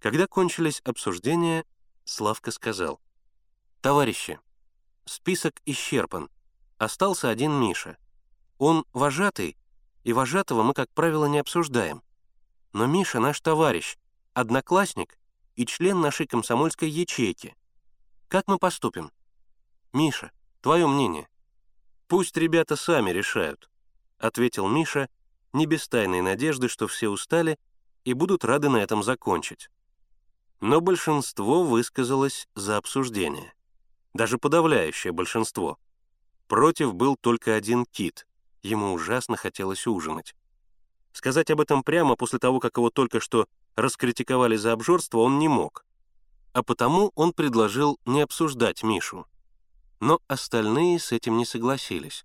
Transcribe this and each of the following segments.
Когда кончились обсуждения, Славка сказал, «Товарищи, список исчерпан. Остался один Миша. Он вожатый, и вожатого мы, как правило, не обсуждаем. Но Миша наш товарищ, одноклассник и член нашей комсомольской ячейки. Как мы поступим? Миша, твое мнение?» «Пусть ребята сами решают», — ответил Миша, не без тайной надежды, что все устали и будут рады на этом закончить. Но большинство высказалось за обсуждение. Даже подавляющее большинство. Против был только один Кит. Ему ужасно хотелось ужинать. Сказать об этом прямо после того, как его только что раскритиковали за обжорство, он не мог. А потому он предложил не обсуждать Мишу. Но остальные с этим не согласились.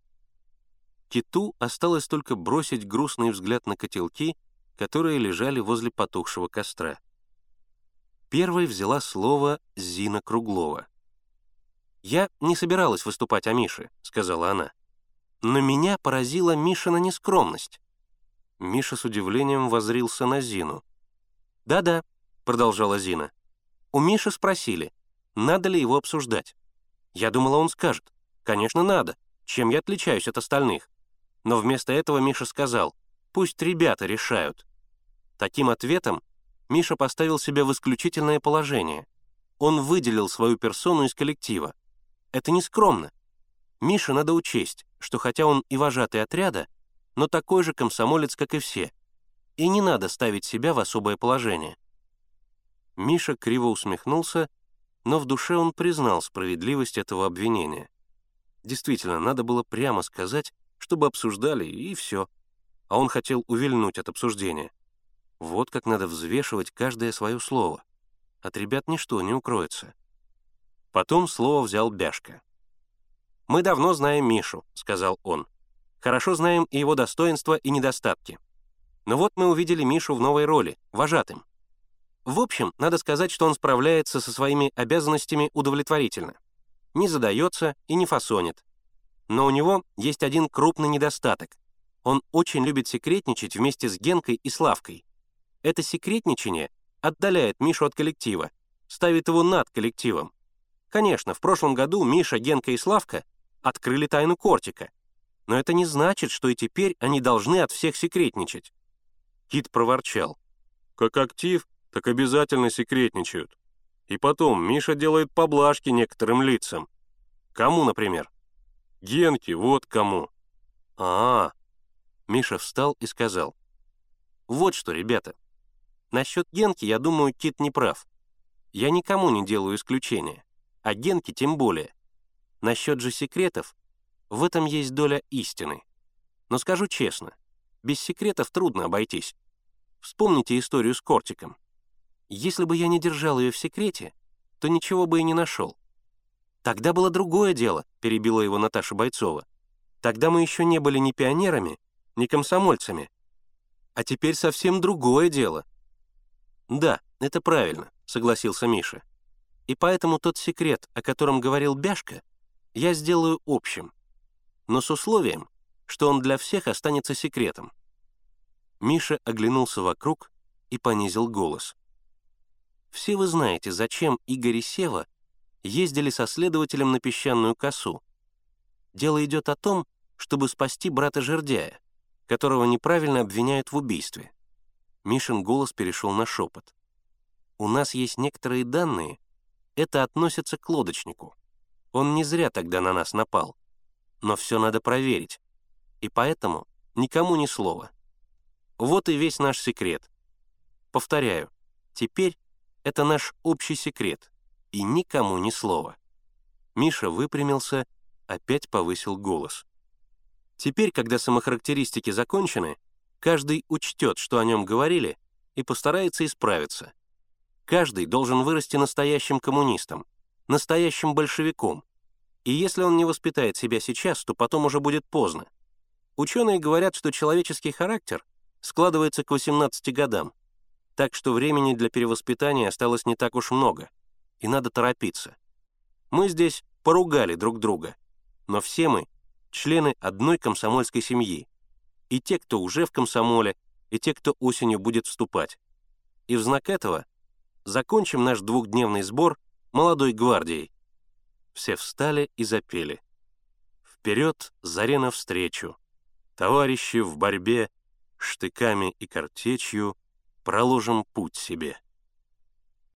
Киту осталось только бросить грустный взгляд на котелки, которые лежали возле потухшего костра. Первой взяла слово Зина Круглова. «Я не собиралась выступать о Мише», — сказала она. «Но меня поразила Мишина нескромность». Миша с удивлением возрился на Зину. «Да-да», — продолжала Зина. «У Миши спросили, надо ли его обсуждать. Я думала, он скажет. Конечно, надо. Чем я отличаюсь от остальных? Но вместо этого Миша сказал, пусть ребята решают. Таким ответом Миша поставил себя в исключительное положение. Он выделил свою персону из коллектива. Это не скромно. Мише надо учесть, что хотя он и вожатый отряда, но такой же комсомолец, как и все. И не надо ставить себя в особое положение. Миша криво усмехнулся, но в душе он признал справедливость этого обвинения. Действительно, надо было прямо сказать, чтобы обсуждали, и все. А он хотел увильнуть от обсуждения. Вот как надо взвешивать каждое свое слово. От ребят ничто не укроется. Потом слово взял Бяшка. «Мы давно знаем Мишу», — сказал он. «Хорошо знаем и его достоинства, и недостатки. Но вот мы увидели Мишу в новой роли, вожатым. В общем, надо сказать, что он справляется со своими обязанностями удовлетворительно. Не задается и не фасонит. Но у него есть один крупный недостаток. Он очень любит секретничать вместе с Генкой и Славкой. Это секретничание отдаляет Мишу от коллектива, ставит его над коллективом. Конечно, в прошлом году Миша, Генка и Славка открыли тайну Кортика. Но это не значит, что и теперь они должны от всех секретничать. Кит проворчал. Как актив, так обязательно секретничают. И потом, Миша делает поблажки некоторым лицам. Кому, например? Генке, вот кому. А, -а, а Миша встал и сказал. Вот что, ребята. Насчет Генки, я думаю, Кит не прав. Я никому не делаю исключения. А Генке тем более. Насчет же секретов, в этом есть доля истины. Но скажу честно, без секретов трудно обойтись. Вспомните историю с Кортиком. Если бы я не держал ее в секрете, то ничего бы и не нашел. Тогда было другое дело, перебила его Наташа Бойцова. Тогда мы еще не были ни пионерами, ни комсомольцами. А теперь совсем другое дело. Да, это правильно, согласился Миша. И поэтому тот секрет, о котором говорил Бяшка, я сделаю общим. Но с условием, что он для всех останется секретом. Миша оглянулся вокруг и понизил голос. Все вы знаете, зачем Игорь и Сева ездили со следователем на песчаную косу. Дело идет о том, чтобы спасти брата Жердяя, которого неправильно обвиняют в убийстве. Мишин голос перешел на шепот. «У нас есть некоторые данные. Это относится к лодочнику. Он не зря тогда на нас напал. Но все надо проверить. И поэтому никому ни слова. Вот и весь наш секрет. Повторяю, теперь это наш общий секрет, и никому ни слова». Миша выпрямился, опять повысил голос. «Теперь, когда самохарактеристики закончены, каждый учтет, что о нем говорили, и постарается исправиться. Каждый должен вырасти настоящим коммунистом, настоящим большевиком. И если он не воспитает себя сейчас, то потом уже будет поздно. Ученые говорят, что человеческий характер складывается к 18 годам, так что времени для перевоспитания осталось не так уж много, и надо торопиться. Мы здесь поругали друг друга, но все мы — члены одной комсомольской семьи, и те, кто уже в комсомоле, и те, кто осенью будет вступать. И в знак этого закончим наш двухдневный сбор молодой гвардией». Все встали и запели. Вперед, заре навстречу, товарищи в борьбе, штыками и картечью проложим путь себе.